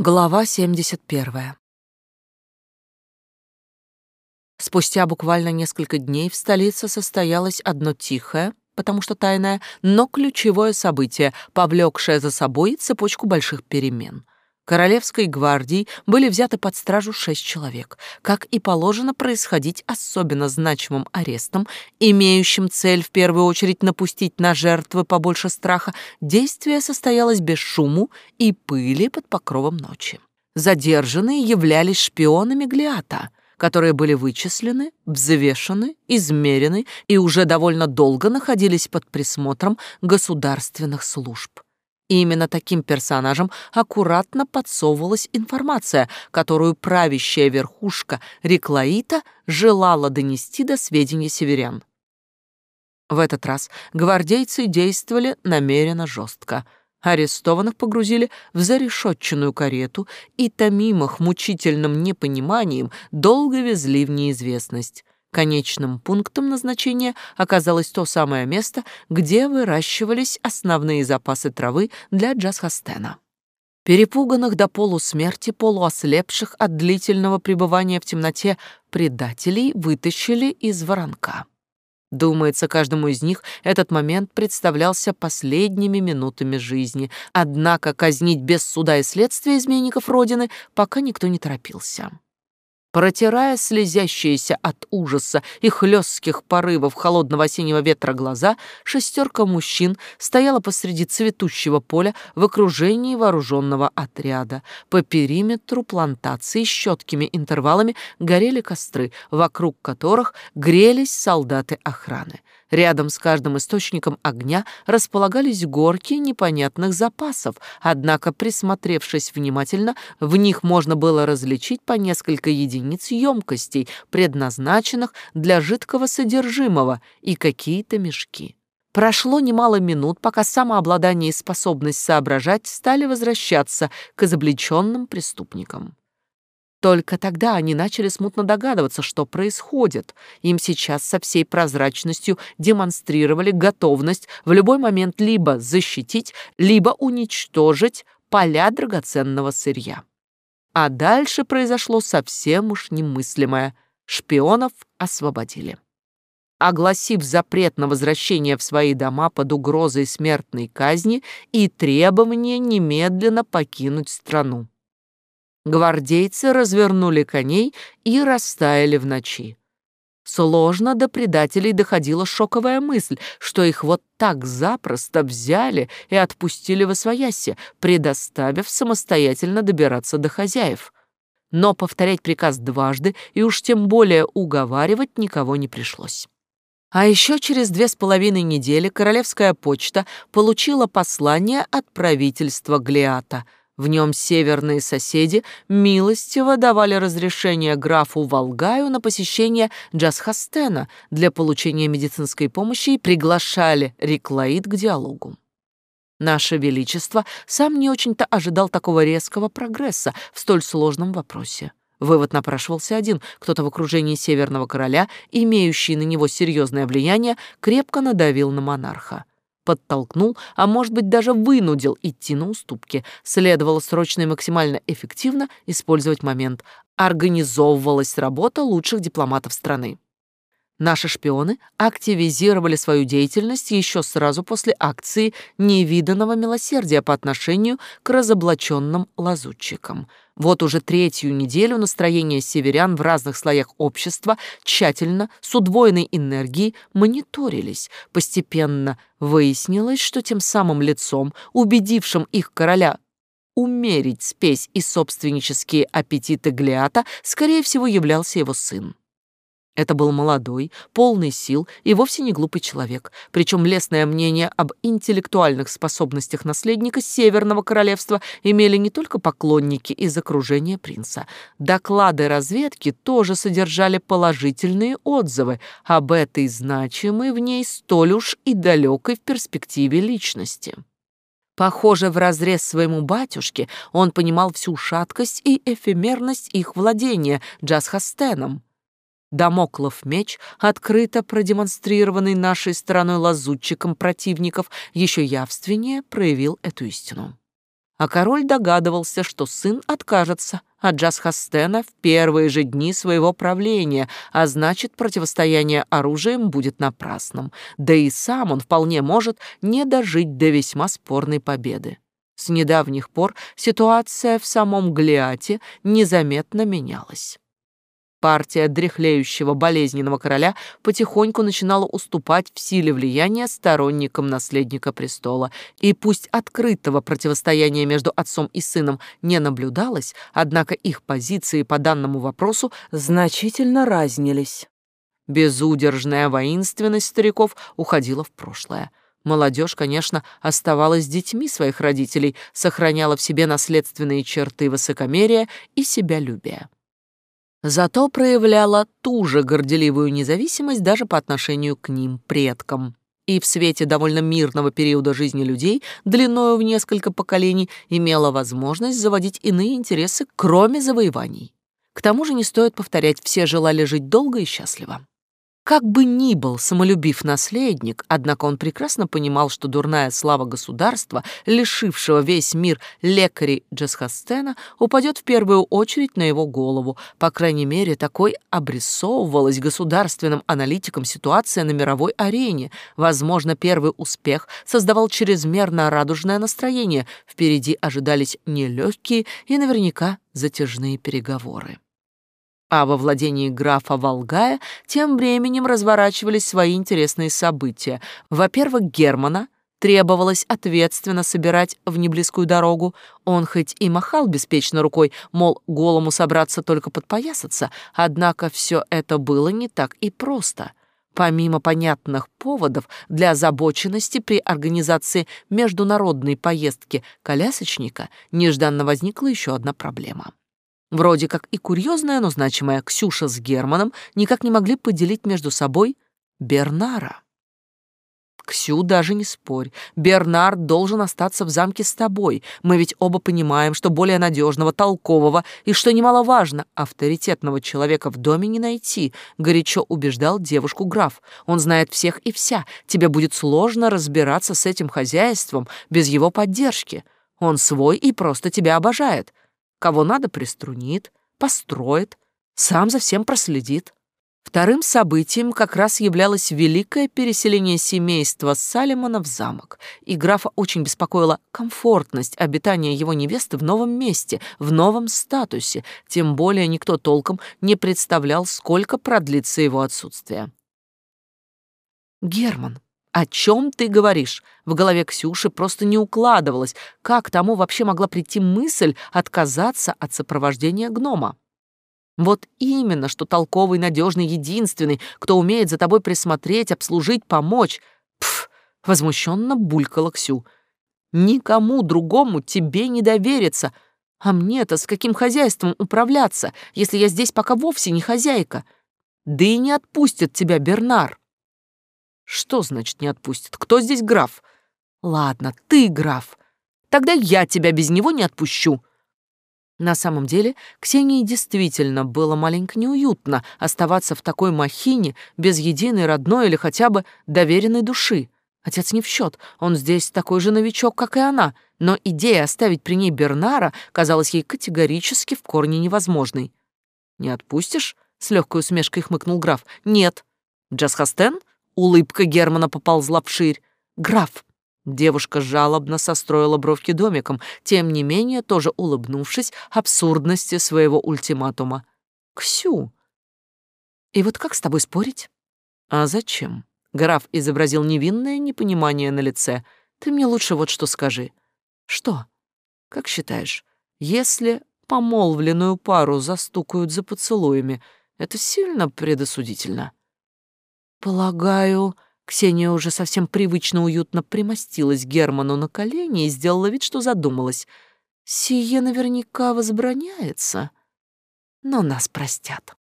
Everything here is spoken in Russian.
Глава 71. Спустя буквально несколько дней в столице состоялось одно тихое, потому что тайное, но ключевое событие, повлекшее за собой цепочку больших перемен — Королевской гвардии были взяты под стражу шесть человек, как и положено происходить особенно значимым арестом, имеющим цель в первую очередь напустить на жертвы побольше страха, действие состоялось без шуму и пыли под покровом ночи. Задержанные являлись шпионами Глиата, которые были вычислены, взвешены, измерены и уже довольно долго находились под присмотром государственных служб. И именно таким персонажам аккуратно подсовывалась информация, которую правящая верхушка Реклаита желала донести до сведения северян. В этот раз гвардейцы действовали намеренно жестко. Арестованных погрузили в зарешетченную карету и, томимых мучительным непониманием, долго везли в неизвестность. Конечным пунктом назначения оказалось то самое место, где выращивались основные запасы травы для Джасхастена. Перепуганных до полусмерти, полуослепших от длительного пребывания в темноте предателей вытащили из воронка. Думается, каждому из них этот момент представлялся последними минутами жизни, однако казнить без суда и следствия изменников Родины пока никто не торопился. Протирая слезящиеся от ужаса и хлестких порывов холодного осеннего ветра глаза, шестерка мужчин стояла посреди цветущего поля в окружении вооруженного отряда. По периметру плантации с четкими интервалами горели костры, вокруг которых грелись солдаты охраны. Рядом с каждым источником огня располагались горки непонятных запасов, однако, присмотревшись внимательно, в них можно было различить по несколько единиц емкостей, предназначенных для жидкого содержимого, и какие-то мешки. Прошло немало минут, пока самообладание и способность соображать стали возвращаться к изобличенным преступникам. Только тогда они начали смутно догадываться, что происходит. Им сейчас со всей прозрачностью демонстрировали готовность в любой момент либо защитить, либо уничтожить поля драгоценного сырья. А дальше произошло совсем уж немыслимое. Шпионов освободили. Огласив запрет на возвращение в свои дома под угрозой смертной казни и требование немедленно покинуть страну. Гвардейцы развернули коней и растаяли в ночи. Сложно до предателей доходила шоковая мысль, что их вот так запросто взяли и отпустили в освояси, предоставив самостоятельно добираться до хозяев. Но повторять приказ дважды и уж тем более уговаривать никого не пришлось. А еще через две с половиной недели Королевская почта получила послание от правительства Глиата — в нем северные соседи милостиво давали разрешение графу Волгаю на посещение Джасхастена для получения медицинской помощи и приглашали Реклаид к диалогу. Наше Величество сам не очень-то ожидал такого резкого прогресса в столь сложном вопросе. Вывод напрашивался один. Кто-то в окружении Северного Короля, имеющий на него серьезное влияние, крепко надавил на монарха подтолкнул, а может быть даже вынудил идти на уступки. Следовало срочно и максимально эффективно использовать момент. Организовывалась работа лучших дипломатов страны. Наши шпионы активизировали свою деятельность еще сразу после акции невиданного милосердия по отношению к разоблаченным лазутчикам. Вот уже третью неделю настроение северян в разных слоях общества тщательно, с удвоенной энергией, мониторились. Постепенно выяснилось, что тем самым лицом, убедившим их короля умерить спесь и собственнические аппетиты Глиата, скорее всего, являлся его сын. Это был молодой, полный сил и вовсе не глупый человек, причем лестное мнение об интеллектуальных способностях наследника Северного Королевства имели не только поклонники из окружения принца. Доклады разведки тоже содержали положительные отзывы об этой значимой в ней столь уж и далекой в перспективе личности. Похоже, вразрез своему батюшке он понимал всю шаткость и эфемерность их владения Джасхастеном, Дамоклов меч, открыто продемонстрированный нашей стороной лазутчиком противников, еще явственнее проявил эту истину. а король догадывался, что сын откажется от Джасхастена в первые же дни своего правления, а значит, противостояние оружием будет напрасным. Да и сам он вполне может не дожить до весьма спорной победы. С недавних пор ситуация в самом Глиате незаметно менялась. Партия дряхлеющего болезненного короля потихоньку начинала уступать в силе влияния сторонникам наследника престола, и пусть открытого противостояния между отцом и сыном не наблюдалось, однако их позиции по данному вопросу значительно разнились. Безудержная воинственность стариков уходила в прошлое. Молодежь, конечно, оставалась детьми своих родителей, сохраняла в себе наследственные черты высокомерия и себялюбия зато проявляла ту же горделивую независимость даже по отношению к ним, предкам. И в свете довольно мирного периода жизни людей, длиною в несколько поколений, имела возможность заводить иные интересы, кроме завоеваний. К тому же не стоит повторять, все желали жить долго и счастливо. Как бы ни был самолюбив наследник, однако он прекрасно понимал, что дурная слава государства, лишившего весь мир лекарей Джесхастена, упадет в первую очередь на его голову. По крайней мере, такой обрисовывалась государственным аналитикам ситуация на мировой арене. Возможно, первый успех создавал чрезмерно радужное настроение. Впереди ожидались нелегкие и наверняка затяжные переговоры. А во владении графа Волгая тем временем разворачивались свои интересные события. Во-первых, Германа требовалось ответственно собирать в неблизкую дорогу. Он хоть и махал беспечно рукой, мол, голому собраться только подпоясаться, однако все это было не так и просто. Помимо понятных поводов для озабоченности при организации международной поездки колясочника, нежданно возникла еще одна проблема. Вроде как и курьезная, но значимая Ксюша с Германом никак не могли поделить между собой Бернара. Ксю, даже не спорь. Бернард должен остаться в замке с тобой. Мы ведь оба понимаем, что более надежного, толкового и, что немаловажно, авторитетного человека в доме не найти, горячо убеждал девушку граф. Он знает всех и вся. Тебе будет сложно разбираться с этим хозяйством без его поддержки. Он свой и просто тебя обожает. Кого надо, приструнит, построит, сам за всем проследит. Вторым событием как раз являлось великое переселение семейства Салимона в замок, и графа очень беспокоила комфортность обитания его невесты в новом месте, в новом статусе, тем более никто толком не представлял, сколько продлится его отсутствие. «Герман, «О чем ты говоришь?» В голове Ксюши просто не укладывалось, как тому вообще могла прийти мысль отказаться от сопровождения гнома. Вот именно, что толковый, надежный, единственный, кто умеет за тобой присмотреть, обслужить, помочь. Пф, возмущенно булькала Ксю. Никому другому тебе не довериться. А мне-то с каким хозяйством управляться, если я здесь пока вовсе не хозяйка? Да и не отпустит тебя Бернар. Что значит не отпустит? Кто здесь граф? Ладно, ты граф. Тогда я тебя без него не отпущу. На самом деле, Ксении действительно было маленько неуютно оставаться в такой махине без единой родной или хотя бы доверенной души. Отец не в счет, он здесь такой же новичок, как и она, но идея оставить при ней Бернара казалась ей категорически в корне невозможной. «Не отпустишь?» — с легкой усмешкой хмыкнул граф. «Нет». «Джасхастен?» Улыбка Германа поползла вширь. «Граф!» Девушка жалобно состроила бровки домиком, тем не менее, тоже улыбнувшись абсурдности своего ультиматума. «Ксю!» «И вот как с тобой спорить?» «А зачем?» Граф изобразил невинное непонимание на лице. «Ты мне лучше вот что скажи». «Что?» «Как считаешь, если помолвленную пару застукают за поцелуями, это сильно предосудительно?» Полагаю, Ксения уже совсем привычно уютно примостилась Герману на колени и сделала вид, что задумалась. Сие наверняка возбраняется, но нас простят.